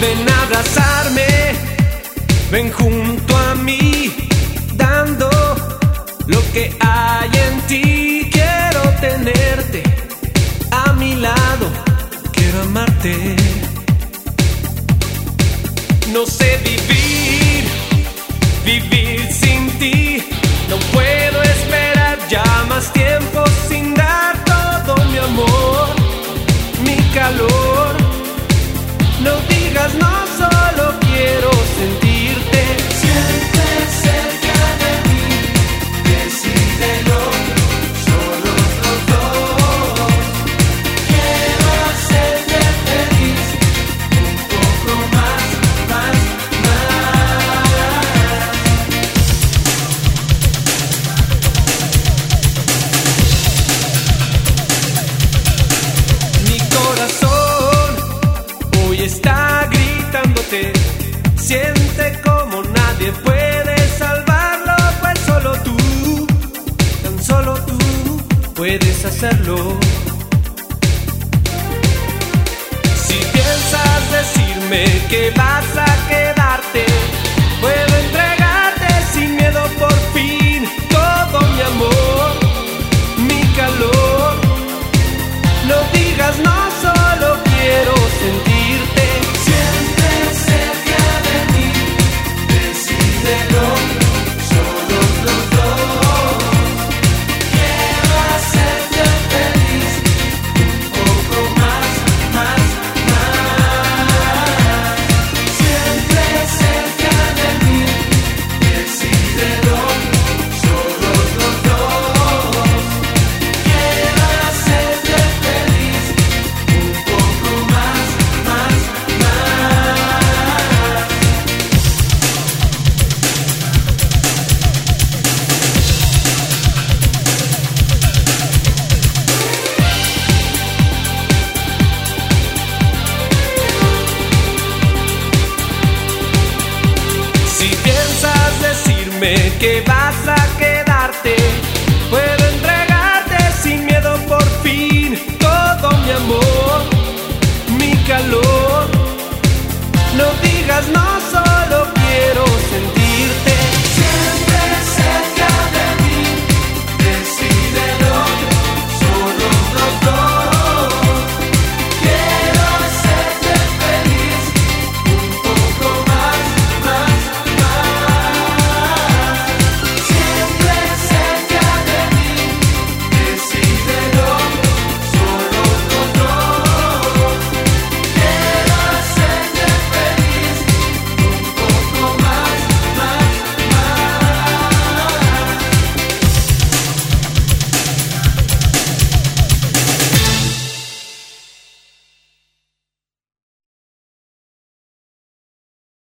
Ven a abrazarme, ven junto a mí, dando lo que hay en ti. Quiero tenerte a mi lado, quiero amarte. No sé vivir, Si piensas decirme que vas a quedarte, puedo entregarte sin miedo por fin todo mi amor, mi calor. Que vas a quedarte. Puedo entregarte sin miedo por fin todo mi amor, mi calor. No digas no soy.